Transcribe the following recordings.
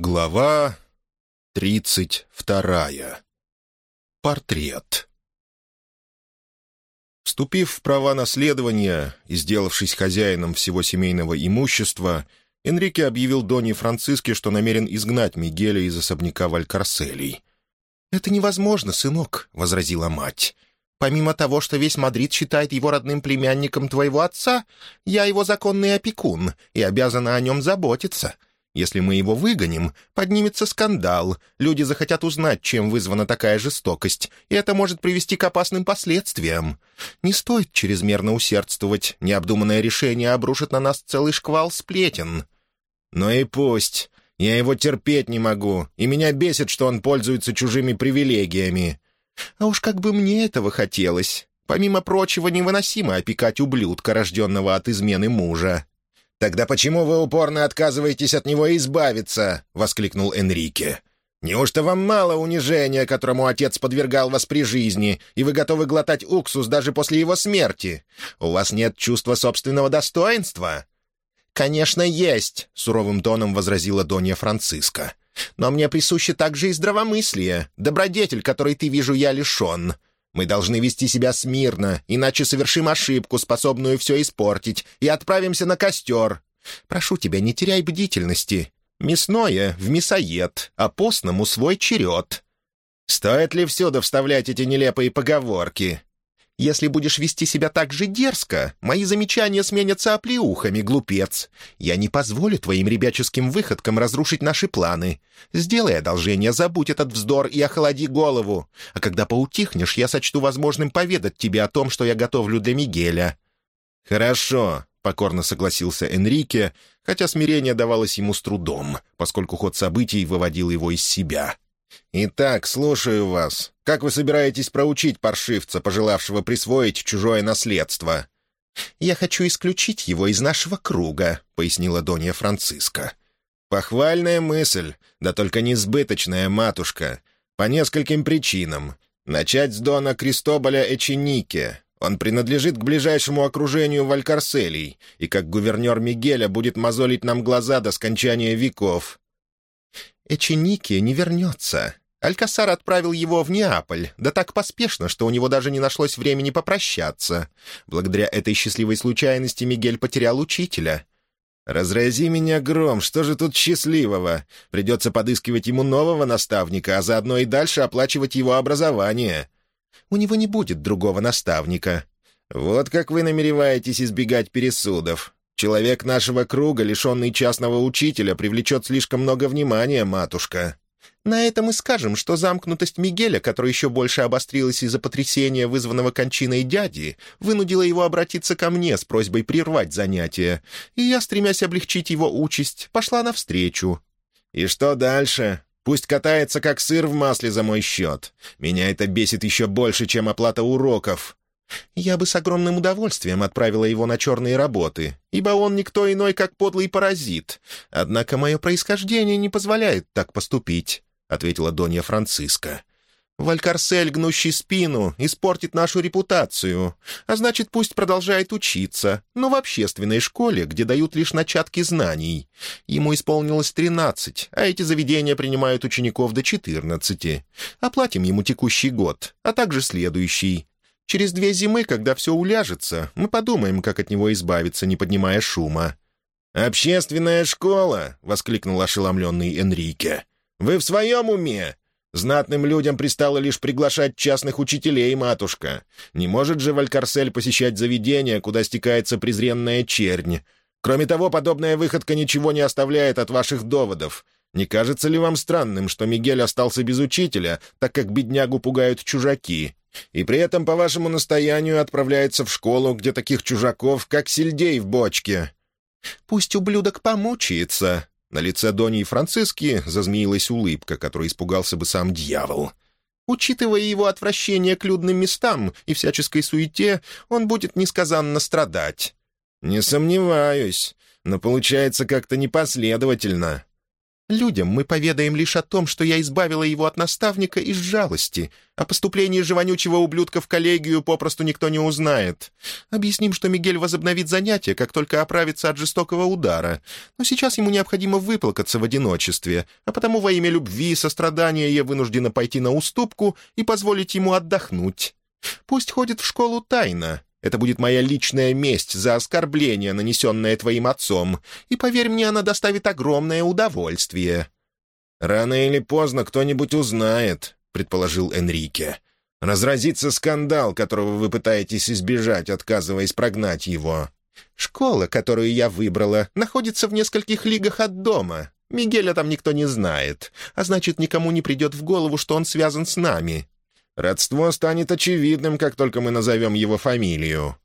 Глава тридцать вторая. Портрет. Вступив в права наследования и сделавшись хозяином всего семейного имущества, Энрике объявил Доне Франциске, что намерен изгнать Мигеля из особняка Валькарселей. «Это невозможно, сынок», — возразила мать. «Помимо того, что весь Мадрид считает его родным племянником твоего отца, я его законный опекун и обязана о нем заботиться». Если мы его выгоним, поднимется скандал, люди захотят узнать, чем вызвана такая жестокость, и это может привести к опасным последствиям. Не стоит чрезмерно усердствовать, необдуманное решение обрушит на нас целый шквал сплетен». «Ну и пусть. Я его терпеть не могу, и меня бесит, что он пользуется чужими привилегиями». «А уж как бы мне этого хотелось. Помимо прочего, невыносимо опекать ублюдка, рожденного от измены мужа». «Тогда почему вы упорно отказываетесь от него избавиться?» — воскликнул Энрике. «Неужто вам мало унижения, которому отец подвергал вас при жизни, и вы готовы глотать уксус даже после его смерти? У вас нет чувства собственного достоинства?» «Конечно, есть», — суровым тоном возразила Донья Франциска. «Но мне присуще также и здравомыслие, добродетель, которой ты, вижу, я лишен. Мы должны вести себя смирно, иначе совершим ошибку, способную все испортить, и отправимся на костер. Прошу тебя, не теряй бдительности. Мясное в мясоед, а постному свой черед». «Стоит ли всюду вставлять эти нелепые поговорки?» Если будешь вести себя так же дерзко, мои замечания сменятся оплеухами, глупец. Я не позволю твоим ребяческим выходкам разрушить наши планы. Сделай одолжение, забудь этот вздор и охлади голову. А когда поутихнешь, я сочту возможным поведать тебе о том, что я готовлю для Мигеля». «Хорошо», — покорно согласился Энрике, хотя смирение давалось ему с трудом, поскольку ход событий выводил его из себя. «Итак, слушаю вас. Как вы собираетесь проучить паршивца, пожелавшего присвоить чужое наследство?» «Я хочу исключить его из нашего круга», — пояснила Донья Франциска. «Похвальная мысль, да только несбыточная, матушка. По нескольким причинам. Начать с Дона Кристоболя Эченике. Он принадлежит к ближайшему окружению Валькарселей, и как гувернер Мигеля будет мозолить нам глаза до скончания веков. Эченике не вернется. Алькасар отправил его в Неаполь, да так поспешно, что у него даже не нашлось времени попрощаться. Благодаря этой счастливой случайности Мигель потерял учителя. «Разрази меня гром, что же тут счастливого? Придется подыскивать ему нового наставника, а заодно и дальше оплачивать его образование». «У него не будет другого наставника». «Вот как вы намереваетесь избегать пересудов. Человек нашего круга, лишенный частного учителя, привлечет слишком много внимания, матушка». На этом и скажем, что замкнутость Мигеля, которая еще больше обострилась из-за потрясения, вызванного кончиной дяди, вынудила его обратиться ко мне с просьбой прервать занятия, и я, стремясь облегчить его участь, пошла навстречу. «И что дальше? Пусть катается, как сыр в масле за мой счет. Меня это бесит еще больше, чем оплата уроков. Я бы с огромным удовольствием отправила его на черные работы, ибо он никто иной, как подлый паразит. Однако мое происхождение не позволяет так поступить», — ответила Донья Франциска. «Валькарсель, гнущий спину, испортит нашу репутацию, а значит, пусть продолжает учиться, но в общественной школе, где дают лишь начатки знаний. Ему исполнилось тринадцать, а эти заведения принимают учеников до четырнадцати. Оплатим ему текущий год, а также следующий, Через две зимы, когда все уляжется, мы подумаем, как от него избавиться, не поднимая шума». «Общественная школа!» — воскликнул ошеломленный Энрике. «Вы в своем уме? Знатным людям пристало лишь приглашать частных учителей, матушка. Не может же Валькарсель посещать заведения, куда стекается презренная чернь. Кроме того, подобная выходка ничего не оставляет от ваших доводов. Не кажется ли вам странным, что Мигель остался без учителя, так как беднягу пугают чужаки? и при этом по вашему настоянию отправляется в школу, где таких чужаков, как сельдей в бочке». «Пусть ублюдок помучается». На лице Дони и Франциски зазмеилась улыбка, которой испугался бы сам дьявол. Учитывая его отвращение к людным местам и всяческой суете, он будет несказанно страдать. «Не сомневаюсь, но получается как-то непоследовательно». Людям мы поведаем лишь о том, что я избавила его от наставника из жалости. О поступлении же ублюдка в коллегию попросту никто не узнает. Объясним, что Мигель возобновит занятия, как только оправится от жестокого удара. Но сейчас ему необходимо выплакаться в одиночестве, а потому во имя любви и сострадания я вынуждена пойти на уступку и позволить ему отдохнуть. Пусть ходит в школу тайно, это будет моя личная месть за оскорбление, нанесенное твоим отцом, и, поверь мне, она доставит огромное удовольствие». «Рано или поздно кто-нибудь узнает», — предположил Энрике. «Разразится скандал, которого вы пытаетесь избежать, отказываясь прогнать его». «Школа, которую я выбрала, находится в нескольких лигах от дома. Мигеля там никто не знает, а значит, никому не придет в голову, что он связан с нами. Родство станет очевидным, как только мы назовем его фамилию».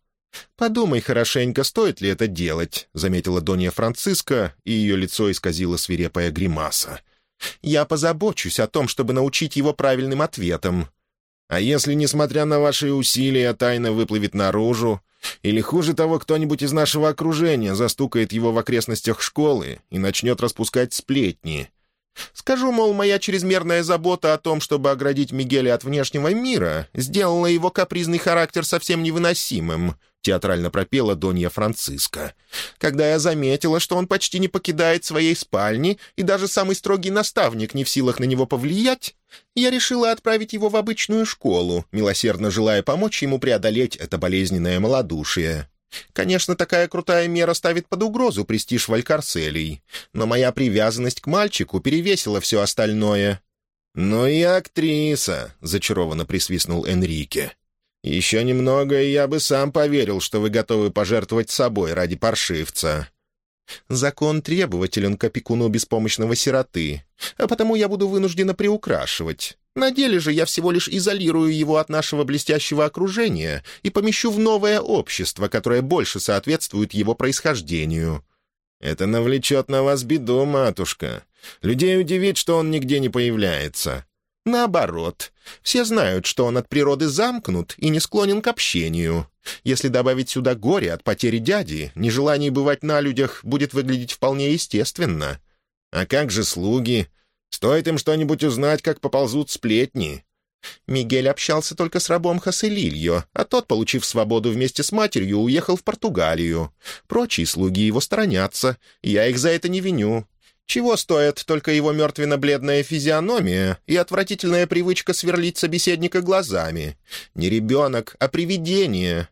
«Подумай хорошенько, стоит ли это делать», — заметила Донья Франциска, и ее лицо исказило свирепая гримаса. «Я позабочусь о том, чтобы научить его правильным ответам». «А если, несмотря на ваши усилия, тайна выплывет наружу, или, хуже того, кто-нибудь из нашего окружения застукает его в окрестностях школы и начнет распускать сплетни?» Скажу, мол, моя чрезмерная забота о том, чтобы оградить Мигеля от внешнего мира, сделала его капризный характер совсем невыносимым, — театрально пропела Донья Франциска. «Когда я заметила, что он почти не покидает своей спальни, и даже самый строгий наставник не в силах на него повлиять, я решила отправить его в обычную школу, милосердно желая помочь ему преодолеть это болезненное малодушие. Конечно, такая крутая мера ставит под угрозу престиж Валькарселей, но моя привязанность к мальчику перевесила все остальное». «Ну и актриса», — зачарованно присвистнул Энрике. «Еще немного, и я бы сам поверил, что вы готовы пожертвовать собой ради паршивца». «Закон требователен к опекуну беспомощного сироты, а потому я буду вынуждена приукрашивать. На деле же я всего лишь изолирую его от нашего блестящего окружения и помещу в новое общество, которое больше соответствует его происхождению». «Это навлечет на вас беду, матушка. Людей удивит, что он нигде не появляется». «Наоборот. Все знают, что он от природы замкнут и не склонен к общению. Если добавить сюда горе от потери дяди, нежелание бывать на людях будет выглядеть вполне естественно». «А как же слуги? Стоит им что-нибудь узнать, как поползут сплетни». Мигель общался только с рабом Хаселильо, а тот, получив свободу вместе с матерью, уехал в Португалию. Прочие слуги его сторонятся, я их за это не виню. Чего стоит только его мертвенно-бледная физиономия и отвратительная привычка сверлить собеседника глазами? Не ребенок, а привидение.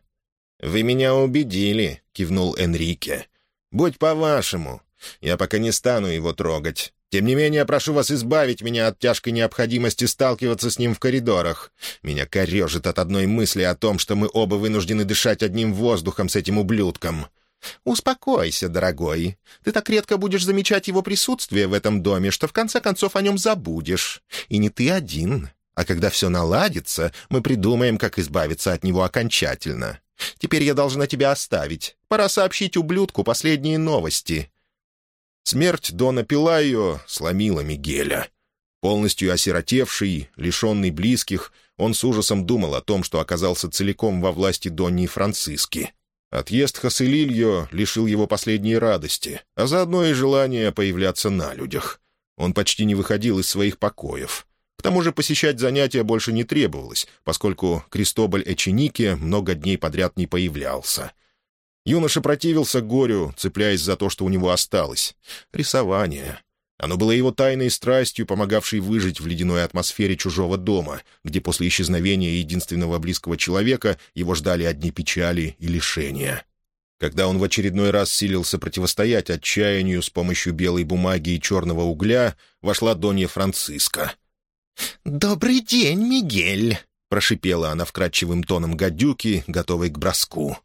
«Вы меня убедили», — кивнул Энрике. «Будь по-вашему. Я пока не стану его трогать. Тем не менее, прошу вас избавить меня от тяжкой необходимости сталкиваться с ним в коридорах. Меня корежит от одной мысли о том, что мы оба вынуждены дышать одним воздухом с этим ублюдком». «Успокойся, дорогой. Ты так редко будешь замечать его присутствие в этом доме, что в конце концов о нем забудешь. И не ты один. А когда все наладится, мы придумаем, как избавиться от него окончательно. Теперь я должна тебя оставить. Пора сообщить ублюдку последние новости. Смерть Дона Пилайо сломила Мигеля. Полностью осиротевший, лишенный близких, он с ужасом думал о том, что оказался целиком во власти Донни Франциски. Отъезд Хаселильо лишил его последней радости, а заодно и желания появляться на людях. Он почти не выходил из своих покоев. К тому же посещать занятия больше не требовалось, поскольку Кристобаль Эченике много дней подряд не появлялся. Юноша противился горю, цепляясь за то, что у него осталось. Рисование. Оно было его тайной страстью, помогавшей выжить в ледяной атмосфере чужого дома, где после исчезновения единственного близкого человека его ждали одни печали и лишения. Когда он в очередной раз силился противостоять отчаянию с помощью белой бумаги и черного угля, вошла Донья Франциска. «Добрый день, Мигель!» — прошипела она вкрадчивым тоном гадюки, готовой к броску.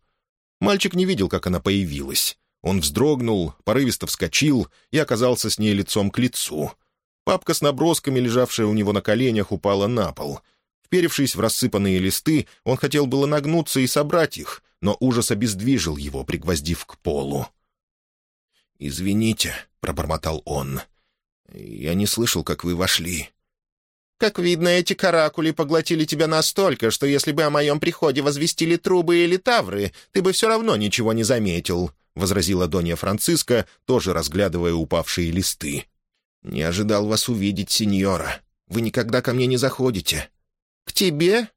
Мальчик не видел, как она появилась. Он вздрогнул, порывисто вскочил и оказался с ней лицом к лицу. Папка с набросками, лежавшая у него на коленях, упала на пол. Вперевшись в рассыпанные листы, он хотел было нагнуться и собрать их, но ужас обездвижил его, пригвоздив к полу. «Извините», — пробормотал он. «Я не слышал, как вы вошли». Как видно, эти каракули поглотили тебя настолько, что если бы о моем приходе возвестили трубы или тавры, ты бы все равно ничего не заметил», — возразила Донья Франциска, тоже разглядывая упавшие листы. «Не ожидал вас увидеть, сеньора. Вы никогда ко мне не заходите». «К тебе?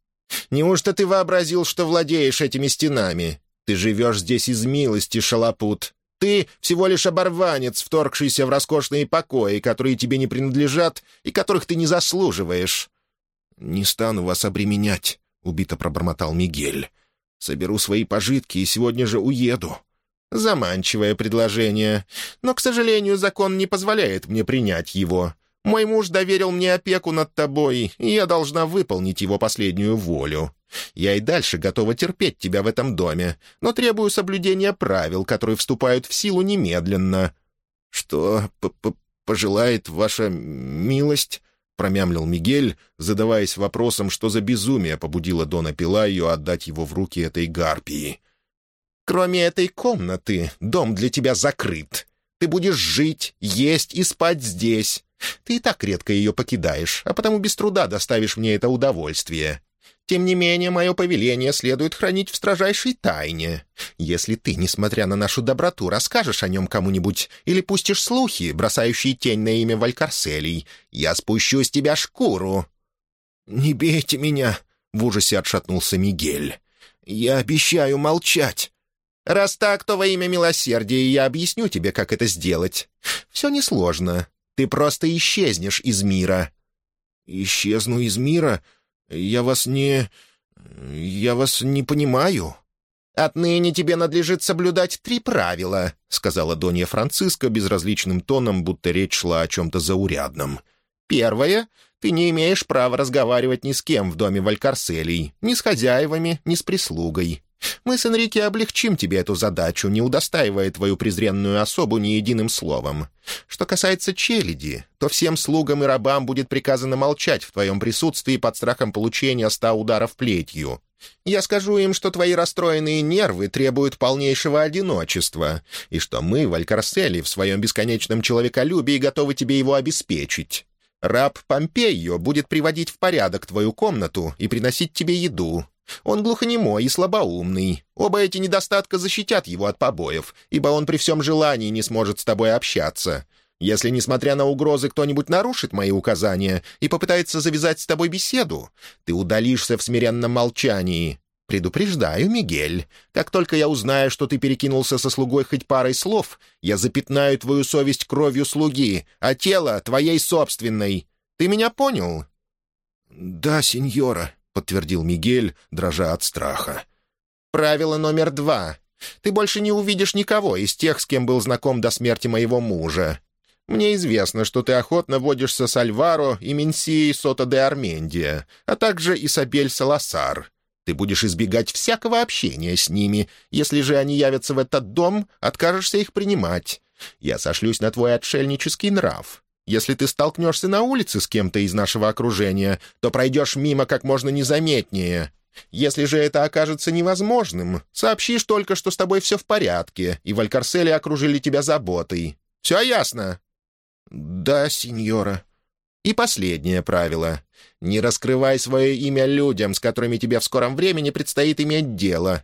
Неужто ты вообразил, что владеешь этими стенами? Ты живешь здесь из милости, шалопут. Ты всего лишь оборванец, вторгшийся в роскошные покои, которые тебе не принадлежат и которых ты не заслуживаешь». «Не стану вас обременять», — убито пробормотал Мигель. «Соберу свои пожитки и сегодня же уеду». Заманчивое предложение, но, к сожалению, закон не позволяет мне принять его. Мой муж доверил мне опеку над тобой, и я должна выполнить его последнюю волю. Я и дальше готова терпеть тебя в этом доме, но требую соблюдения правил, которые вступают в силу немедленно». «Что п -п пожелает ваша милость?» — промямлил Мигель, задаваясь вопросом, что за безумие побудило Дона Пилаю отдать его в руки этой гарпии. Кроме этой комнаты, дом для тебя закрыт. Ты будешь жить, есть и спать здесь. Ты и так редко ее покидаешь, а потому без труда доставишь мне это удовольствие. Тем не менее, мое повеление следует хранить в строжайшей тайне. Если ты, несмотря на нашу доброту, расскажешь о нем кому-нибудь или пустишь слухи, бросающие тень на имя Валькарселей, я спущу с тебя шкуру». «Не бейте меня!» — в ужасе отшатнулся Мигель. «Я обещаю молчать!» Раз так, то во имя милосердия я объясню тебе, как это сделать. Все несложно. Ты просто исчезнешь из мира». «Исчезну из мира? Я вас не... я вас не понимаю». «Отныне тебе надлежит соблюдать три правила», — сказала Донья Франциска безразличным тоном, будто речь шла о чем-то заурядном. «Первое — ты не имеешь права разговаривать ни с кем в доме Валькарселей, ни с хозяевами, ни с прислугой. Мы с Энрике облегчим тебе эту задачу, не удостаивая твою презренную особу ни единым словом. Что касается челяди, то всем слугам и рабам будет приказано молчать в твоем присутствии под страхом получения ста ударов плетью. Я скажу им, что твои расстроенные нервы требуют полнейшего одиночества, и что мы, Валькарсели, в своем бесконечном человеколюбии готовы тебе его обеспечить. Раб Помпейо будет приводить в порядок твою комнату и приносить тебе еду, он глухонемой и слабоумный. Оба эти недостатка защитят его от побоев, ибо он при всем желании не сможет с тобой общаться. Если, несмотря на угрозы, кто-нибудь нарушит мои указания и попытается завязать с тобой беседу, ты удалишься в смиренном молчании. Предупреждаю, Мигель, как только я узнаю, что ты перекинулся со слугой хоть парой слов, я запятнаю твою совесть кровью слуги, а тело — твоей собственной. Ты меня понял?» «Да, сеньора», — подтвердил Мигель, дрожа от страха. «Правило номер два. Ты больше не увидишь никого из тех, с кем был знаком до смерти моего мужа. Мне известно, что ты охотно водишься с Альваро и Менсией Сота де Армендия, а также Исабель Саласар. Ты будешь избегать всякого общения с ними. Если же они явятся в этот дом, откажешься их принимать. Я сошлюсь на твой отшельнический нрав. Если ты столкнешься на улице с кем-то из нашего окружения, то пройдешь мимо как можно незаметнее. Если же это окажется невозможным, сообщишь только, что с тобой все в порядке, и в Алькарселе окружили тебя заботой. Все ясно?» «Да, сеньора». «И последнее правило. Не раскрывай свое имя людям, с которыми тебе в скором времени предстоит иметь дело».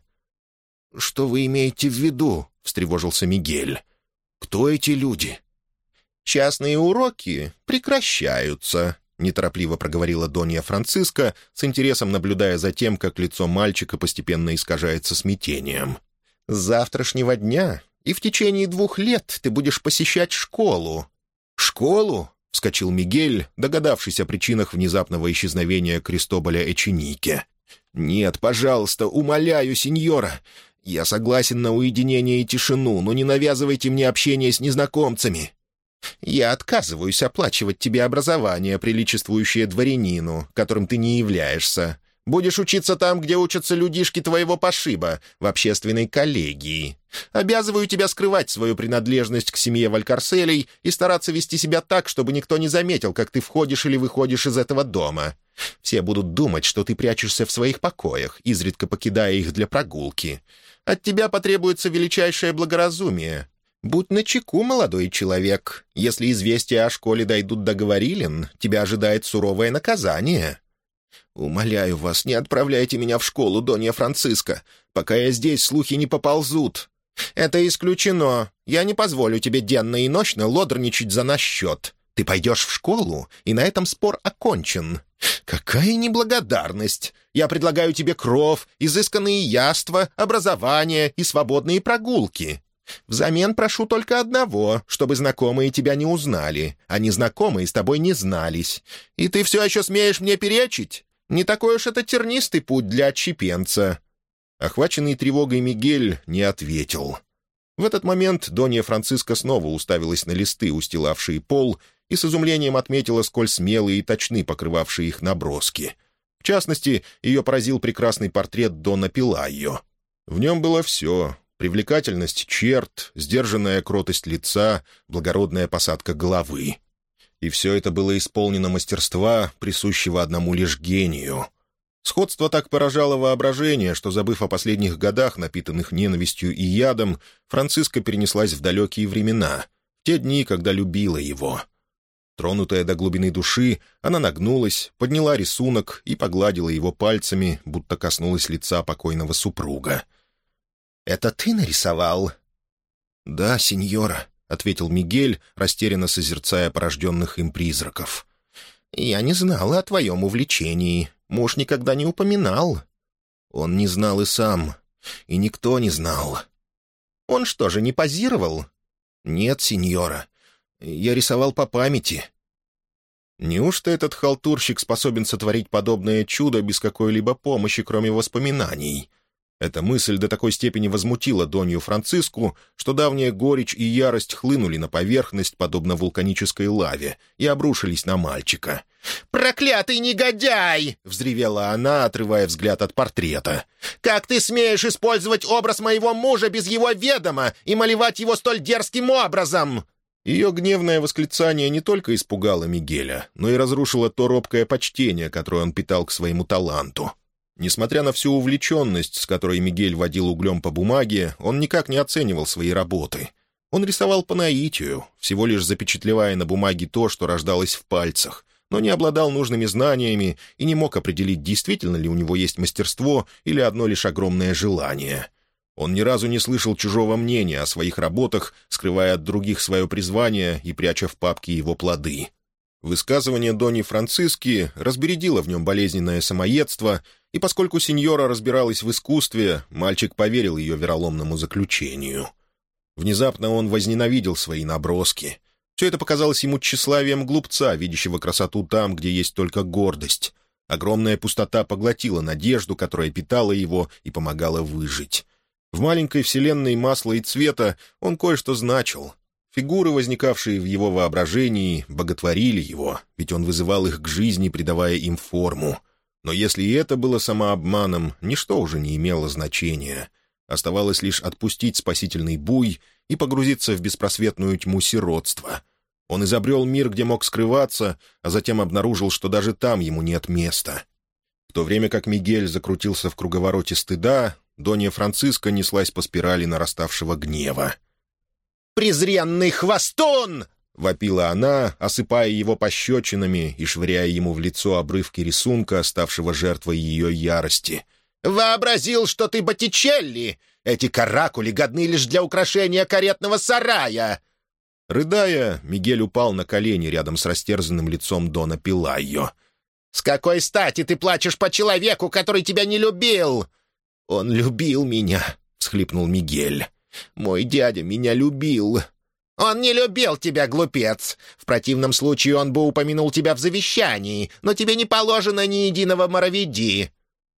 «Что вы имеете в виду?» — встревожился Мигель. «Кто эти люди?» «Частные уроки прекращаются», — неторопливо проговорила Донья Франциска, с интересом наблюдая за тем, как лицо мальчика постепенно искажается смятением. «С завтрашнего дня и в течение двух лет ты будешь посещать школу». «Школу?» — вскочил Мигель, догадавшись о причинах внезапного исчезновения Кристоболя Эченике. «Нет, пожалуйста, умоляю, сеньора. Я согласен на уединение и тишину, но не навязывайте мне общение с незнакомцами. Я отказываюсь оплачивать тебе образование, приличествующее дворянину, которым ты не являешься. Будешь учиться там, где учатся людишки твоего пошиба, в общественной коллегии. Обязываю тебя скрывать свою принадлежность к семье Валькарселей и стараться вести себя так, чтобы никто не заметил, как ты входишь или выходишь из этого дома. Все будут думать, что ты прячешься в своих покоях, изредка покидая их для прогулки. От тебя потребуется величайшее благоразумие, «Будь начеку, молодой человек. Если известия о школе дойдут до Говорилин, тебя ожидает суровое наказание». «Умоляю вас, не отправляйте меня в школу, Донья Франциска. Пока я здесь, слухи не поползут». «Это исключено. Я не позволю тебе денно и ночно лодорничать за наш счет. Ты пойдешь в школу, и на этом спор окончен. Какая неблагодарность! Я предлагаю тебе кров, изысканные яства, образование и свободные прогулки. Взамен прошу только одного, чтобы знакомые тебя не узнали, а незнакомые с тобой не знались. И ты все еще смеешь мне перечить? Не такой уж это тернистый путь для отщепенца». Охваченный тревогой Мигель не ответил. В этот момент Донья Франциска снова уставилась на листы, устилавшие пол, и с изумлением отметила, сколь смелые и точны покрывавшие их наброски. В частности, ее поразил прекрасный портрет Дона Пилайо. В нем было все — привлекательность черт, сдержанная кротость лица, благородная посадка головы. И все это было исполнено мастерства, присущего одному лишь гению. Сходство так поражало воображение, что, забыв о последних годах, напитанных ненавистью и ядом, Франциска перенеслась в далекие времена, в те дни, когда любила его — Тронутая до глубины души, она нагнулась, подняла рисунок и погладила его пальцами, будто коснулась лица покойного супруга. «Это ты нарисовал?» «Да, сеньора», — ответил Мигель, растерянно созерцая порожденных им призраков. «Я не знала о твоем увлечении. Муж никогда не упоминал». Он не знал и сам, и никто не знал. «Он что же, не позировал?» «Нет, сеньора. Я рисовал по памяти». Неужто этот халтурщик способен сотворить подобное чудо без какой-либо помощи, кроме воспоминаний? Эта мысль до такой степени возмутила Донью Франциску, что давняя горечь и ярость хлынули на поверхность, подобно вулканической лаве, и обрушились на мальчика. «Проклятый негодяй!» — взревела она, отрывая взгляд от портрета. «Как ты смеешь использовать образ моего мужа без его ведома и малевать его столь дерзким образом?» Ее гневное восклицание не только испугало Мигеля, но и разрушило то робкое почтение, которое он питал к своему таланту. Несмотря на всю увлеченность, с которой Мигель водил углем по бумаге, он никак не оценивал свои работы. Он рисовал по наитию, всего лишь запечатлевая на бумаге то, что рождалось в пальцах, но не обладал нужными знаниями и не мог определить, действительно ли у него есть мастерство или одно лишь огромное желание — он ни разу не слышал чужого мнения о своих работах, скрывая от других свое призвание и пряча в папке его плоды. Высказывание Дони Франциски разбередило в нем болезненное самоедство, и поскольку сеньора разбиралась в искусстве, мальчик поверил ее вероломному заключению. Внезапно он возненавидел свои наброски. Все это показалось ему тщеславием глупца, видящего красоту там, где есть только гордость. Огромная пустота поглотила надежду, которая питала его и помогала выжить. В маленькой вселенной масла и цвета он кое-что значил. Фигуры, возникавшие в его воображении, боготворили его, ведь он вызывал их к жизни, придавая им форму. Но если и это было самообманом, ничто уже не имело значения. Оставалось лишь отпустить спасительный буй и погрузиться в беспросветную тьму сиротства. Он изобрел мир, где мог скрываться, а затем обнаружил, что даже там ему нет места. В то время как Мигель закрутился в круговороте стыда, Донья Франциска неслась по спирали нараставшего гнева. «Презренный хвостун!» — вопила она, осыпая его пощечинами и швыряя ему в лицо обрывки рисунка, ставшего жертвой ее ярости. «Вообразил, что ты Боттичелли! Эти каракули годны лишь для украшения каретного сарая!» Рыдая, Мигель упал на колени рядом с растерзанным лицом Дона Пилайо. «С какой стати ты плачешь по человеку, который тебя не любил?» «Он любил меня», — всхлипнул Мигель. «Мой дядя меня любил». «Он не любил тебя, глупец. В противном случае он бы упомянул тебя в завещании, но тебе не положено ни единого моровиди».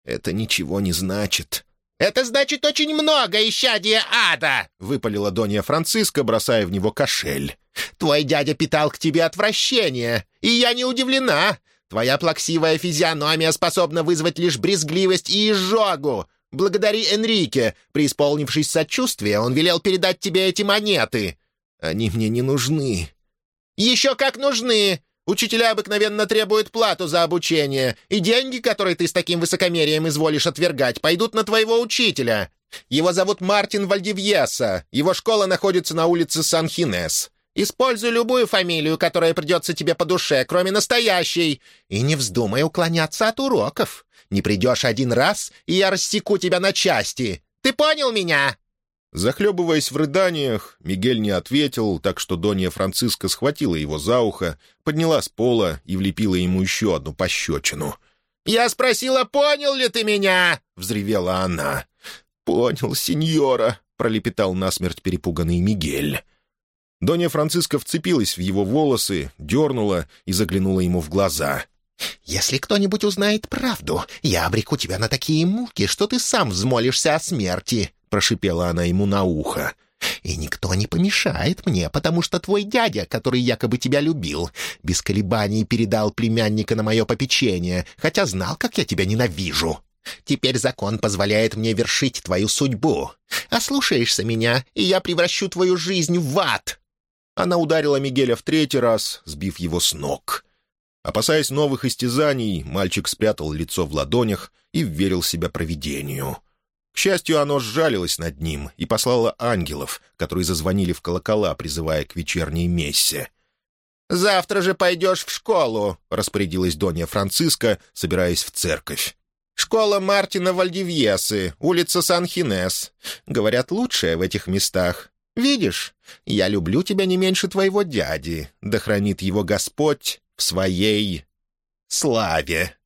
«Это ничего не значит». «Это значит очень много, исчадие ада!» — выпалила Донья Франциска, бросая в него кошель. «Твой дядя питал к тебе отвращение, и я не удивлена. Твоя плаксивая физиономия способна вызвать лишь брезгливость и изжогу. Благодари Энрике. Преисполнившись сочувствия, он велел передать тебе эти монеты. Они мне не нужны». «Еще как нужны! Учителя обыкновенно требуют плату за обучение, и деньги, которые ты с таким высокомерием изволишь отвергать, пойдут на твоего учителя. Его зовут Мартин Вальдивьеса. Его школа находится на улице Сан-Хинес. Используй любую фамилию, которая придется тебе по душе, кроме настоящей, и не вздумай уклоняться от уроков». Не придешь один раз, и я рассеку тебя на части. Ты понял меня?» Захлебываясь в рыданиях, Мигель не ответил, так что Донья Франциска схватила его за ухо, подняла с пола и влепила ему еще одну пощечину. «Я спросила, понял ли ты меня?» — взревела она. «Понял, сеньора», — пролепетал насмерть перепуганный Мигель. Донья Франциска вцепилась в его волосы, дернула и заглянула ему в глаза. «Если кто-нибудь узнает правду, я обреку тебя на такие муки, что ты сам взмолишься о смерти», — прошипела она ему на ухо. «И никто не помешает мне, потому что твой дядя, который якобы тебя любил, без колебаний передал племянника на мое попечение, хотя знал, как я тебя ненавижу. Теперь закон позволяет мне вершить твою судьбу. Ослушаешься меня, и я превращу твою жизнь в ад». Она ударила Мигеля в третий раз, сбив его с ног. Опасаясь новых истязаний, мальчик спрятал лицо в ладонях и верил себя провидению. К счастью, оно сжалилось над ним и послало ангелов, которые зазвонили в колокола, призывая к вечерней мессе. «Завтра же пойдешь в школу», — распорядилась Донья Франциска, собираясь в церковь. «Школа Мартина Вальдивьесы, улица Сан-Хинес. Говорят, лучшая в этих местах. Видишь, я люблю тебя не меньше твоего дяди. Да хранит его Господь в своей славе».